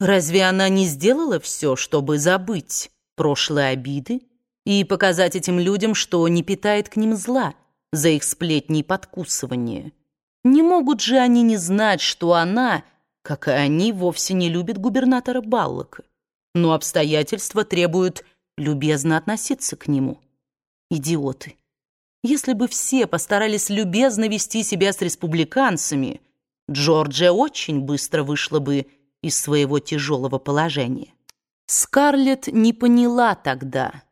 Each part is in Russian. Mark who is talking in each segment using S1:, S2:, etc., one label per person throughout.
S1: Разве она не сделала все, чтобы забыть прошлые обиды и показать этим людям, что не питает к ним зла за их сплетни и подкусывание? Не могут же они не знать, что она, как и они, вовсе не любит губернатора Баллока. Но обстоятельства требуют любезно относиться к нему. Идиоты. Если бы все постарались любезно вести себя с республиканцами, Джорджия очень быстро вышла бы из своего тяжелого положения. Скарлетт не поняла тогда,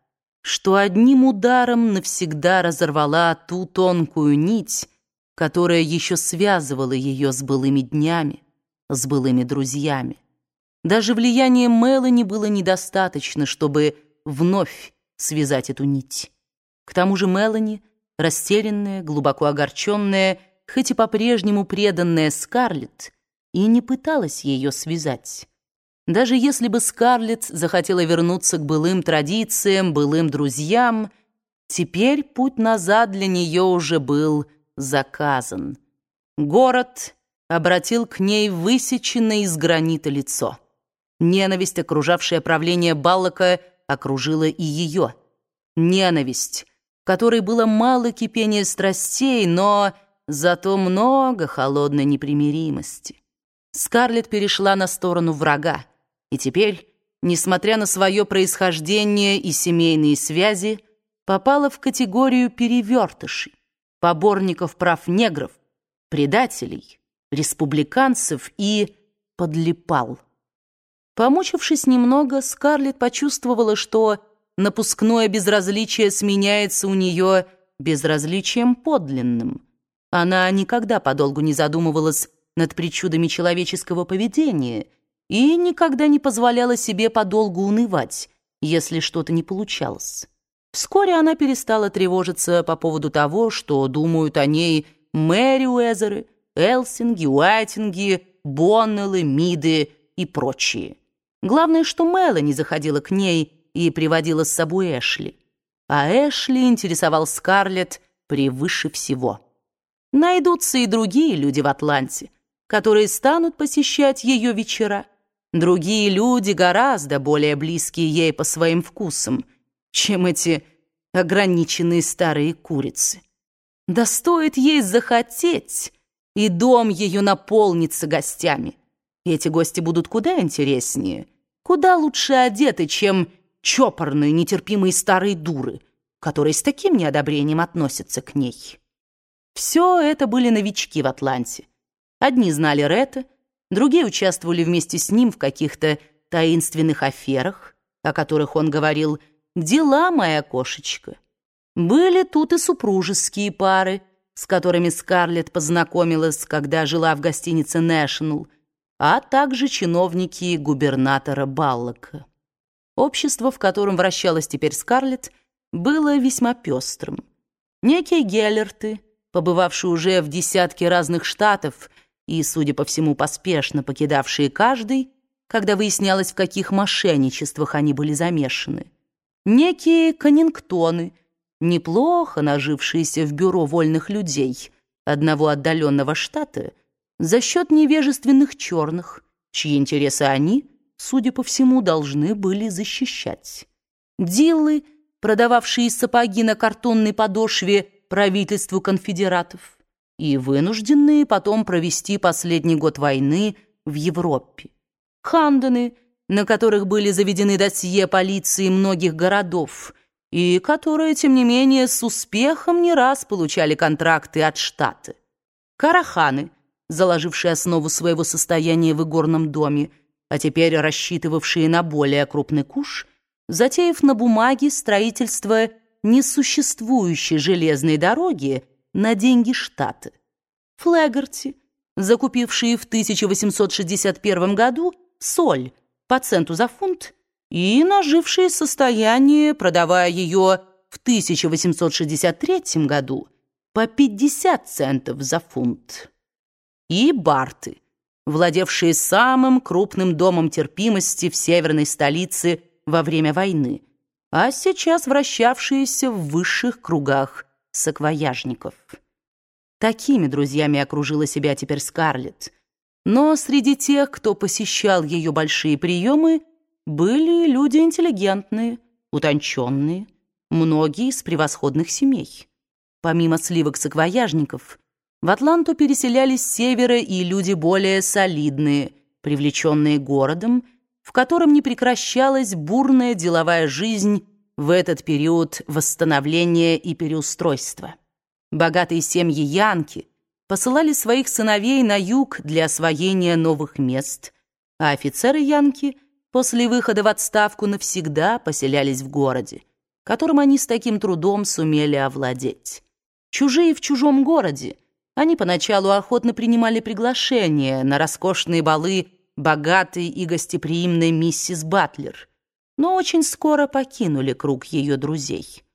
S1: что одним ударом навсегда разорвала ту тонкую нить, которая еще связывала ее с былыми днями, с былыми друзьями. Даже влияние Мелани было недостаточно, чтобы вновь связать эту нить. К тому же Мелани, растерянная, глубоко огорченная, хоть и по-прежнему преданная Скарлетт, и не пыталась ее связать. Даже если бы Скарлетт захотела вернуться к былым традициям, былым друзьям, теперь путь назад для нее уже был заказан. Город обратил к ней высеченное из гранита лицо. Ненависть, окружавшая правление Баллока, окружила и ее. Ненависть, которой было мало кипения страстей, но зато много холодной непримиримости. Скарлетт перешла на сторону врага, и теперь, несмотря на свое происхождение и семейные связи, попала в категорию перевертышей, поборников прав негров, предателей, республиканцев и подлипал. Помучившись немного, Скарлетт почувствовала, что напускное безразличие сменяется у нее безразличием подлинным. Она никогда подолгу не задумывалась над причудами человеческого поведения и никогда не позволяла себе подолгу унывать, если что-то не получалось. Вскоре она перестала тревожиться по поводу того, что думают о ней Мэри Уэзеры, Элсинги, Уайтинги, Боннеллы, Миды и прочие. Главное, что Мелани заходила к ней и приводила с собой Эшли. А Эшли интересовал Скарлетт превыше всего. Найдутся и другие люди в Атланте, которые станут посещать ее вечера. Другие люди гораздо более близкие ей по своим вкусам, чем эти ограниченные старые курицы. Да стоит ей захотеть, и дом ее наполнится гостями. Эти гости будут куда интереснее, куда лучше одеты, чем чопорные, нетерпимые старые дуры, которые с таким неодобрением относятся к ней. Все это были новички в Атланте. Одни знали Ретта, другие участвовали вместе с ним в каких-то таинственных аферах, о которых он говорил «Дела, моя кошечка». Были тут и супружеские пары, с которыми Скарлетт познакомилась, когда жила в гостинице «Нэшнл», а также чиновники губернатора Баллока. Общество, в котором вращалась теперь Скарлетт, было весьма пестрым. Некие Геллерты, побывавшие уже в десятке разных штатов, и, судя по всему, поспешно покидавшие каждый, когда выяснялось, в каких мошенничествах они были замешаны. Некие Каннингтоны, неплохо нажившиеся в бюро вольных людей одного отдаленного штата, за счет невежественных черных, чьи интересы они, судя по всему, должны были защищать. Дилы, продававшие сапоги на картонной подошве правительству конфедератов, и вынужденные потом провести последний год войны в Европе. Хандены, на которых были заведены досье полиции многих городов, и которые, тем не менее, с успехом не раз получали контракты от штата. Караханы, заложившие основу своего состояния в игорном доме, а теперь рассчитывавшие на более крупный куш, затеяв на бумаге строительство несуществующей железной дороги, на деньги штата. Флегарти, закупившие в 1861 году соль по центу за фунт и нажившие состояние, продавая ее в 1863 году по 50 центов за фунт. И Барты, владевшие самым крупным домом терпимости в северной столице во время войны, а сейчас вращавшиеся в высших кругах саквояжников. Такими друзьями окружила себя теперь Скарлетт. Но среди тех, кто посещал ее большие приемы, были люди интеллигентные, утонченные, многие из превосходных семей. Помимо сливок-саквояжников, в Атланту переселялись с севера и люди более солидные, привлеченные городом, в котором не прекращалась бурная деловая жизнь в этот период восстановления и переустройства. Богатые семьи Янки посылали своих сыновей на юг для освоения новых мест, а офицеры Янки после выхода в отставку навсегда поселялись в городе, которым они с таким трудом сумели овладеть. Чужие в чужом городе, они поначалу охотно принимали приглашения на роскошные балы богатой и гостеприимной миссис Батлер, но очень скоро покинули круг ее друзей.